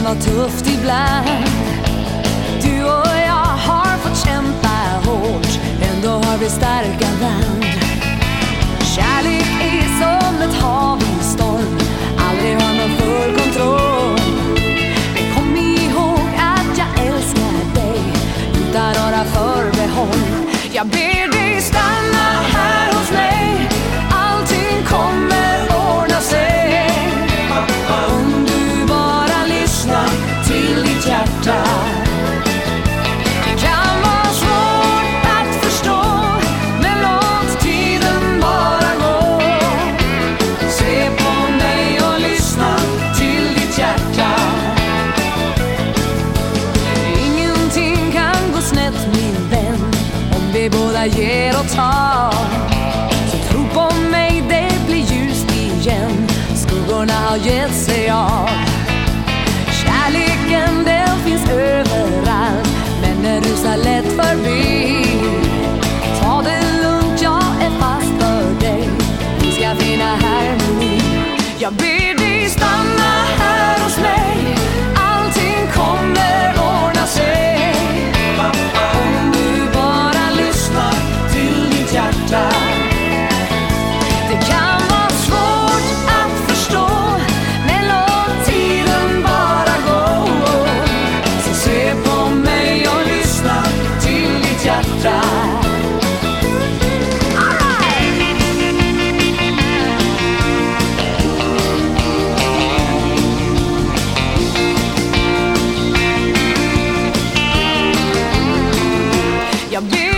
kan vara tufft ibland. Du och jag har fått kämpa hårt, ändå har vi starka band. Kärlek är som ett hav i storm, aldrig har man full kontroll. Men kom ihåg att jag älskar dig, utan några förbehåll. Jag ber dig stanna alla ger och tar. Så tro på mig, det blir ljust igen. Skuggorna har gett sig av. Kärleken den finns överallt, men den rusar lätt förbi. Ta det lugnt, jag är fast för dig. Vi ska finna harmoni. Jag ber dig stanna här hos mig. Jag ber